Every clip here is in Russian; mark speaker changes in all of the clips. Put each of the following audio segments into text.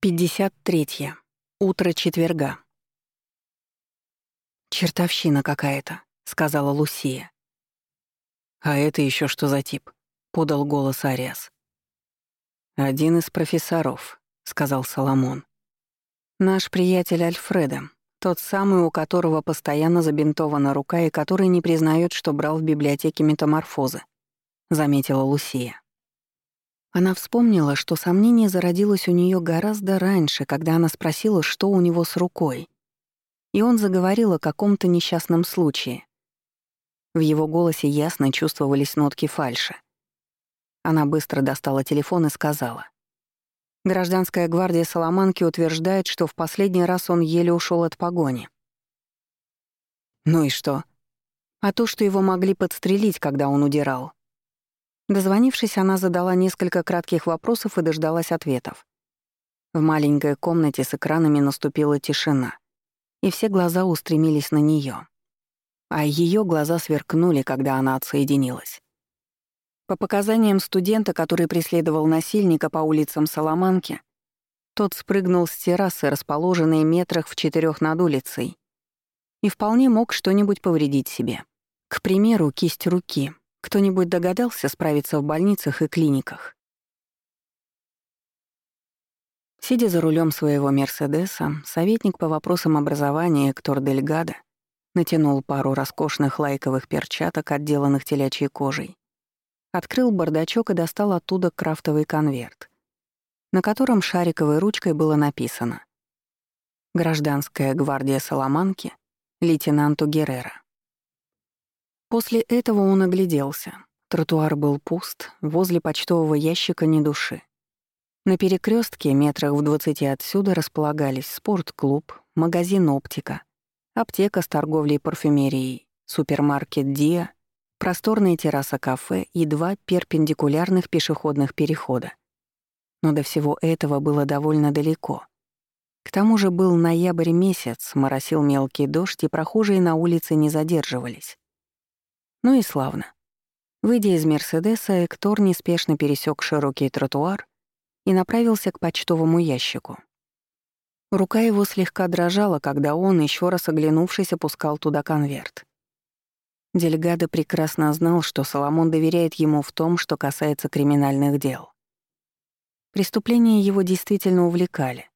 Speaker 1: 53. Утро четверга. «Чертовщина какая-то», — сказала Лусия. «А это еще что за тип?» — подал голос Ариас. «Один из профессоров», — сказал Соломон. «Наш приятель Альфреда, тот самый, у которого постоянно забинтована рука и который не признает, что брал в библиотеке метаморфозы», — заметила Лусия. Она вспомнила, что сомнение зародилось у нее гораздо раньше, когда она спросила, что у него с рукой. И он заговорил о каком-то несчастном случае. В его голосе ясно чувствовались нотки фальши. Она быстро достала телефон и сказала. Гражданская гвардия Соломанки утверждает, что в последний раз он еле ушел от погони. Ну и что? А то, что его могли подстрелить, когда он удирал. Дозвонившись, она задала несколько кратких вопросов и дождалась ответов. В маленькой комнате с экранами наступила тишина, и все глаза устремились на нее. А ее глаза сверкнули, когда она отсоединилась. По показаниям студента, который преследовал насильника по улицам Соломанки, тот спрыгнул с террасы, расположенной метрах в четырех над улицей, и вполне мог что-нибудь повредить себе. К примеру, кисть руки, кто-нибудь догадался справиться в больницах и клиниках? Сидя за рулем своего «Мерседеса», советник по вопросам образования Эктор Дельгадо натянул пару роскошных лайковых перчаток, отделанных телячьей кожей, открыл бардачок и достал оттуда крафтовый конверт, на котором шариковой ручкой было написано «Гражданская гвардия Соломанки лейтенанту Геррера». После этого он огляделся. Тротуар был пуст, возле почтового ящика ни души. На перекрестке метрах в двадцати отсюда располагались спортклуб, магазин «Оптика», аптека с торговлей парфюмерией, супермаркет «Диа», просторная терраса кафе и два перпендикулярных пешеходных перехода. Но до всего этого было довольно далеко. К тому же был ноябрь месяц, моросил мелкий дождь, и прохожие на улице не задерживались. Ну и славно. Выйдя из «Мерседеса», Эктор неспешно пересек широкий тротуар и направился к почтовому ящику. Рука его слегка дрожала, когда он, еще раз оглянувшись, опускал туда конверт. Дельгадо прекрасно знал, что Соломон доверяет ему в том, что касается криминальных дел. Преступления его действительно увлекали.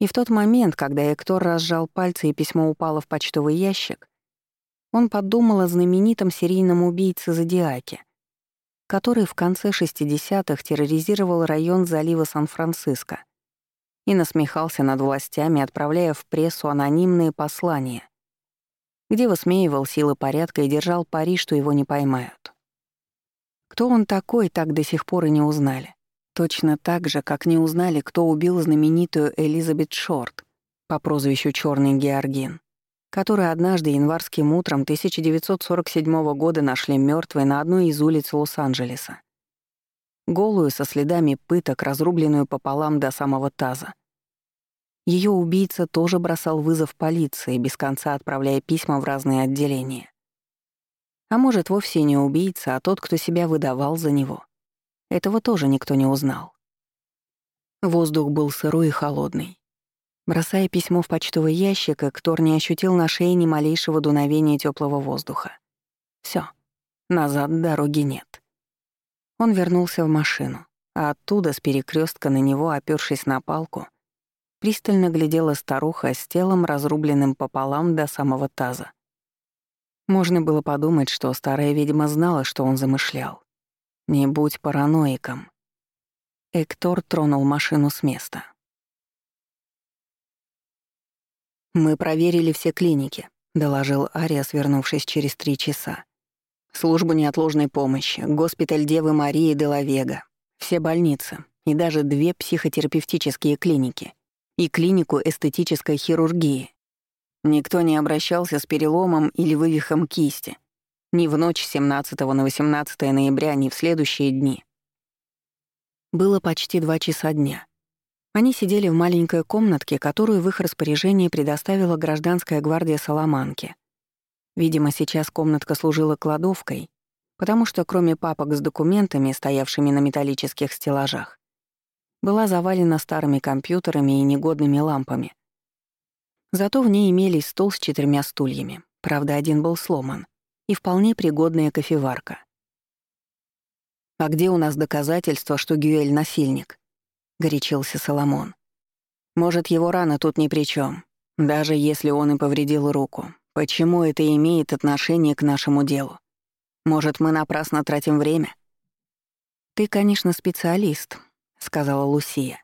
Speaker 1: И в тот момент, когда Эктор разжал пальцы и письмо упало в почтовый ящик, он подумал о знаменитом серийном убийце Зодиаке, который в конце 60-х терроризировал район залива Сан-Франциско и насмехался над властями, отправляя в прессу анонимные послания, где высмеивал силы порядка и держал пари, что его не поймают. Кто он такой, так до сих пор и не узнали. Точно так же, как не узнали, кто убил знаменитую Элизабет Шорт по прозвищу Чёрный Георгин который однажды январским утром 1947 года нашли мертвой на одной из улиц Лос-Анджелеса. Голую, со следами пыток, разрубленную пополам до самого таза. Ее убийца тоже бросал вызов полиции, без конца отправляя письма в разные отделения. А может, вовсе не убийца, а тот, кто себя выдавал за него. Этого тоже никто не узнал. Воздух был сырой и холодный. Бросая письмо в почтовый ящик, Эктор не ощутил на шее ни малейшего дуновения теплого воздуха. Все, назад дороги нет. Он вернулся в машину, а оттуда с перекрестка на него, опёршись на палку, пристально глядела старуха с телом, разрубленным пополам до самого таза. Можно было подумать, что старая ведьма знала, что он замышлял. Не будь параноиком. Эктор тронул машину с места. «Мы проверили все клиники», — доложил Ария, свернувшись через три часа. «Службу неотложной помощи, госпиталь Девы Марии де Лавега, все больницы и даже две психотерапевтические клиники и клинику эстетической хирургии. Никто не обращался с переломом или вывихом кисти. Ни в ночь 17 на 18 ноября, ни в следующие дни. Было почти два часа дня. Они сидели в маленькой комнатке, которую в их распоряжении предоставила гражданская гвардия Соломанки. Видимо, сейчас комнатка служила кладовкой, потому что кроме папок с документами, стоявшими на металлических стеллажах, была завалена старыми компьютерами и негодными лампами. Зато в ней имелись стол с четырьмя стульями, правда, один был сломан, и вполне пригодная кофеварка. «А где у нас доказательства, что Гюэль — насильник?» — горячился Соломон. «Может, его рана тут ни при чем, даже если он и повредил руку. Почему это имеет отношение к нашему делу? Может, мы напрасно тратим время?» «Ты, конечно, специалист», — сказала Лусия.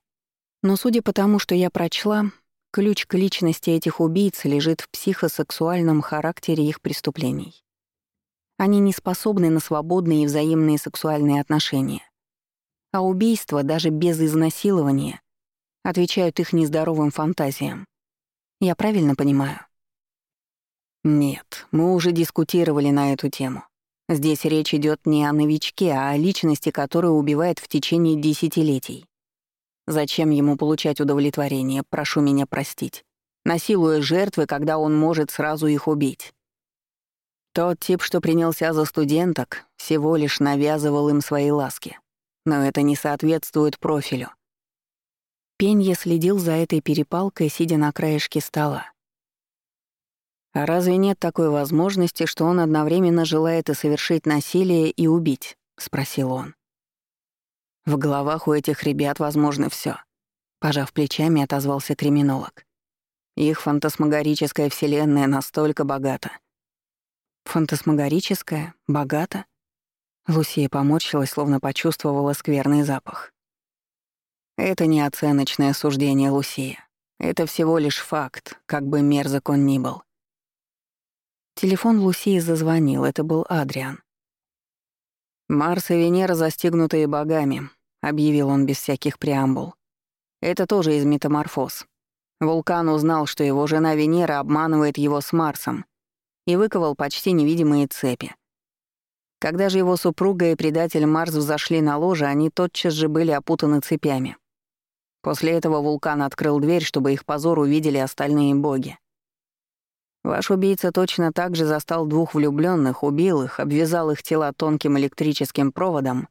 Speaker 1: «Но судя по тому, что я прочла, ключ к личности этих убийц лежит в психосексуальном характере их преступлений. Они не способны на свободные и взаимные сексуальные отношения. А убийства, даже без изнасилования, отвечают их нездоровым фантазиям. Я правильно понимаю? Нет, мы уже дискутировали на эту тему. Здесь речь идет не о новичке, а о личности, которая убивает в течение десятилетий. Зачем ему получать удовлетворение, прошу меня простить, насилуя жертвы, когда он может сразу их убить? Тот тип, что принялся за студенток, всего лишь навязывал им свои ласки. Но это не соответствует профилю. Пенья следил за этой перепалкой, сидя на краешке стола. А разве нет такой возможности, что он одновременно желает и совершить насилие, и убить? спросил он. В головах у этих ребят возможно все. Пожав плечами, отозвался криминолог. Их фантасмагорическая вселенная настолько богата. Фантасмагорическая? Богата? Лусия поморщилась, словно почувствовала скверный запах. Это не оценочное суждение Лусия. Это всего лишь факт, как бы мерзок он ни был. Телефон Лусии зазвонил, это был Адриан. «Марс и Венера, застигнутые богами», — объявил он без всяких преамбул. «Это тоже из метаморфоз. Вулкан узнал, что его жена Венера обманывает его с Марсом и выковал почти невидимые цепи. Когда же его супруга и предатель Марс взошли на ложе, они тотчас же были опутаны цепями. После этого вулкан открыл дверь, чтобы их позор увидели остальные боги. Ваш убийца точно так же застал двух влюбленных, убил их, обвязал их тела тонким электрическим проводом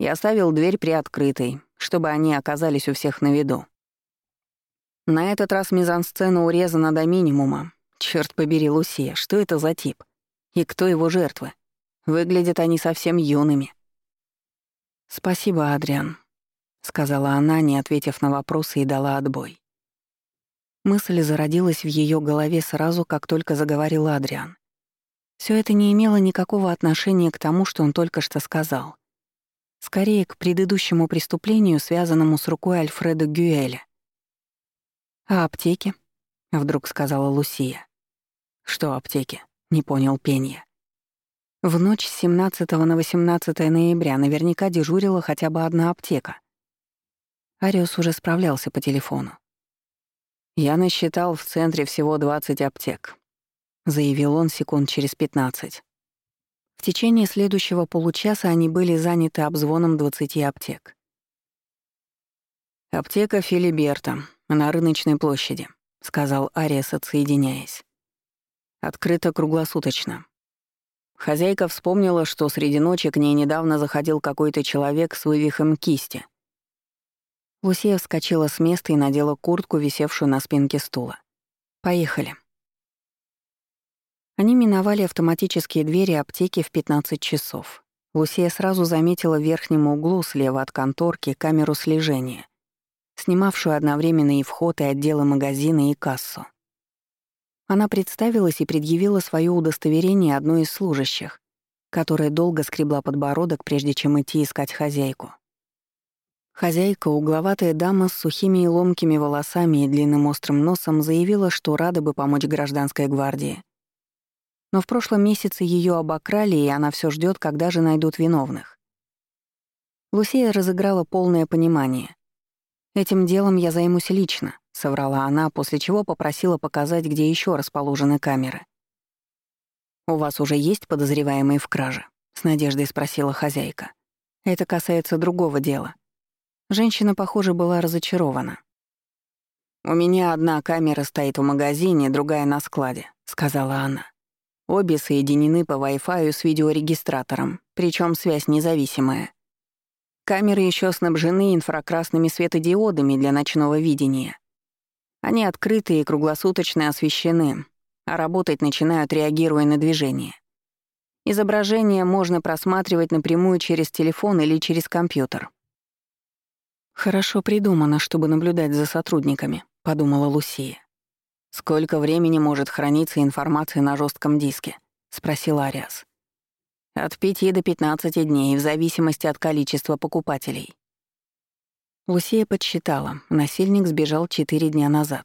Speaker 1: и оставил дверь приоткрытой, чтобы они оказались у всех на виду. На этот раз мизансцена урезана до минимума. Черт побери, Лусия, что это за тип? И кто его жертвы? Выглядят они совсем юными. «Спасибо, Адриан», — сказала она, не ответив на вопросы, и дала отбой. Мысль зародилась в ее голове сразу, как только заговорил Адриан. Все это не имело никакого отношения к тому, что он только что сказал. Скорее, к предыдущему преступлению, связанному с рукой Альфреда Гюэля. «А аптеки?» — вдруг сказала Лусия. «Что аптеки?» — не понял Пенья. В ночь с 17 на 18 ноября наверняка дежурила хотя бы одна аптека. Ариус уже справлялся по телефону. «Я насчитал в центре всего 20 аптек», — заявил он секунд через 15. В течение следующего получаса они были заняты обзвоном 20 аптек. «Аптека Филиберта на рыночной площади», — сказал Ариас, отсоединяясь. «Открыто круглосуточно. Хозяйка вспомнила, что среди ночи к ней недавно заходил какой-то человек с вывихом кисти — Лусия вскочила с места и надела куртку, висевшую на спинке стула. «Поехали». Они миновали автоматические двери аптеки в 15 часов. Лусия сразу заметила в верхнем углу слева от конторки камеру слежения, снимавшую одновременно и вход, и отделы магазина, и кассу. Она представилась и предъявила свое удостоверение одной из служащих, которая долго скребла подбородок, прежде чем идти искать хозяйку. Хозяйка, угловатая дама с сухими и ломкими волосами и длинным острым носом, заявила, что рада бы помочь гражданской гвардии. Но в прошлом месяце ее обокрали, и она все ждет, когда же найдут виновных. Лусия разыграла полное понимание. «Этим делом я займусь лично», — соврала она, после чего попросила показать, где еще расположены камеры. «У вас уже есть подозреваемые в краже?» — с надеждой спросила хозяйка. «Это касается другого дела». Женщина, похоже, была разочарована. «У меня одна камера стоит в магазине, другая на складе», — сказала она. Обе соединены по Wi-Fi с видеорегистратором, причем связь независимая. Камеры еще снабжены инфракрасными светодиодами для ночного видения. Они открыты и круглосуточно освещены, а работать начинают, реагируя на движение. Изображение можно просматривать напрямую через телефон или через компьютер. «Хорошо придумано, чтобы наблюдать за сотрудниками», — подумала Лусия. «Сколько времени может храниться информация на жестком диске?» — спросил Ариас. «От пяти до пятнадцати дней, в зависимости от количества покупателей». Лусия подсчитала, насильник сбежал четыре дня назад.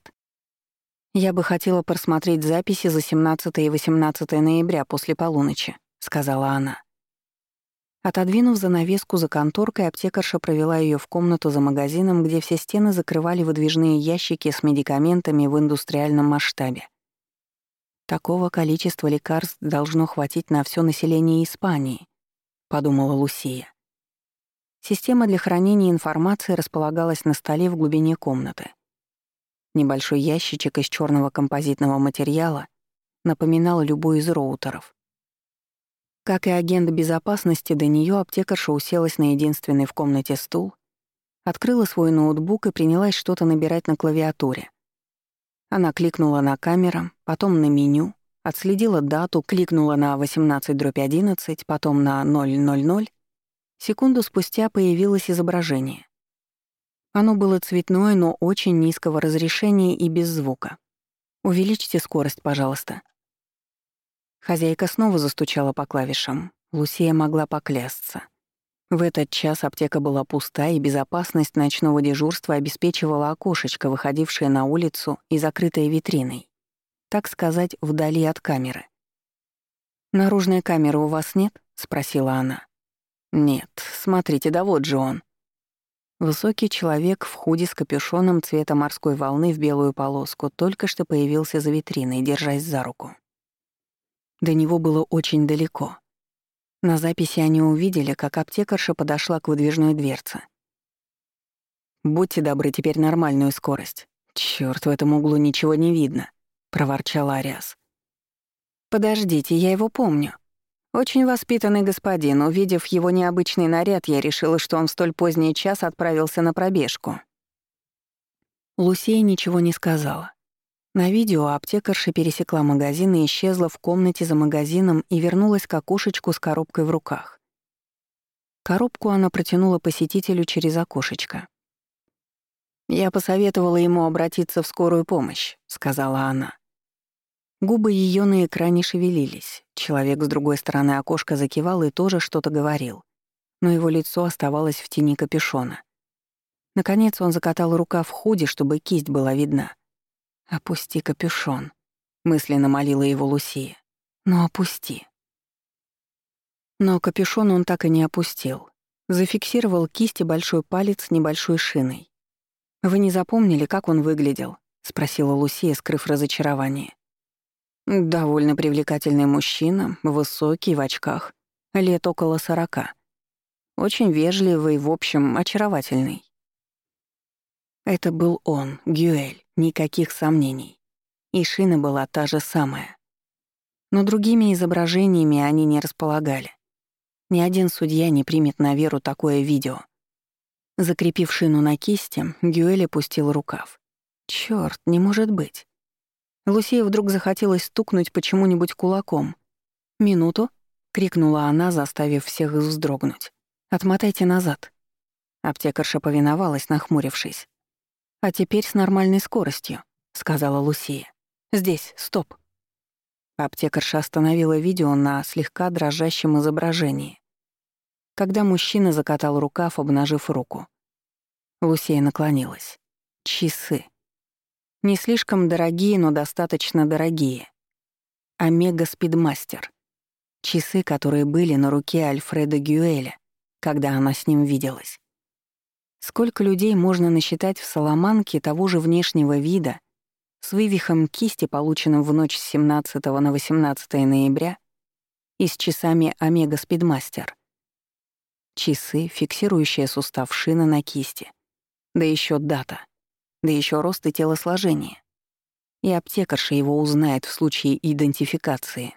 Speaker 1: «Я бы хотела просмотреть записи за 17 и 18 ноября после полуночи», — сказала она. Отодвинув занавеску за конторкой, аптекарша провела ее в комнату за магазином, где все стены закрывали выдвижные ящики с медикаментами в индустриальном масштабе. Такого количества лекарств должно хватить на все население Испании, подумала Лусия. Система для хранения информации располагалась на столе в глубине комнаты. Небольшой ящичек из черного композитного материала напоминал любой из роутеров. Как и агент безопасности, до нее аптекарша уселась на единственный в комнате стул, открыла свой ноутбук и принялась что-то набирать на клавиатуре. Она кликнула на камеру, потом на меню, отследила дату, кликнула на 18-11, потом на 000. Секунду спустя появилось изображение. Оно было цветное, но очень низкого разрешения и без звука. «Увеличьте скорость, пожалуйста», Хозяйка снова застучала по клавишам. Лусия могла поклясться. В этот час аптека была пуста, и безопасность ночного дежурства обеспечивала окошечко, выходившее на улицу и закрытое витриной. Так сказать, вдали от камеры. «Наружной камеры у вас нет?» — спросила она. «Нет, смотрите, да вот же он». Высокий человек в худи с капюшоном цвета морской волны в белую полоску только что появился за витриной, держась за руку. До него было очень далеко. На записи они увидели, как аптекарша подошла к выдвижной дверце. «Будьте добры, теперь нормальную скорость. Чёрт, в этом углу ничего не видно», — проворчал Ариас. «Подождите, я его помню. Очень воспитанный господин. Увидев его необычный наряд, я решила, что он в столь поздний час отправился на пробежку». Лусия ничего не сказала. На видео аптекарша пересекла магазин и исчезла в комнате за магазином и вернулась к окошечку с коробкой в руках. Коробку она протянула посетителю через окошечко. «Я посоветовала ему обратиться в скорую помощь», — сказала она. Губы ее на экране шевелились. Человек с другой стороны окошка закивал и тоже что-то говорил. Но его лицо оставалось в тени капюшона. Наконец он закатал рука в худи, чтобы кисть была видна. «Опусти капюшон», — мысленно молила его Лусия. «Ну опусти». Но капюшон он так и не опустил. Зафиксировал кисть большой палец небольшой шиной. «Вы не запомнили, как он выглядел?» — спросила Лусия, скрыв разочарование. «Довольно привлекательный мужчина, высокий, в очках, лет около сорока. Очень вежливый, в общем, очаровательный. Это был он, Гюэль, никаких сомнений. И шина была та же самая. Но другими изображениями они не располагали. Ни один судья не примет на веру такое видео. Закрепив шину на кисти, Гюэль опустил рукав. Чёрт, не может быть. Лусия вдруг захотелось стукнуть почему-нибудь кулаком. «Минуту!» — крикнула она, заставив всех вздрогнуть. «Отмотайте назад». Аптекарша повиновалась, нахмурившись. «А теперь с нормальной скоростью», — сказала Лусия. «Здесь, стоп». Аптекарша остановила видео на слегка дрожащем изображении. Когда мужчина закатал рукав, обнажив руку. Лусия наклонилась. Часы. Не слишком дорогие, но достаточно дорогие. Омега Спидмастер. Часы, которые были на руке Альфреда Гюэля, когда она с ним виделась. Сколько людей можно насчитать в Соломанке того же внешнего вида, с вывихом кисти, полученным в ночь с 17 на 18 ноября, и с часами Омега Спидмастер. Часы, фиксирующие сустав шины на кисти. Да еще дата. Да еще рост и телосложение. И аптекарша его узнает в случае идентификации.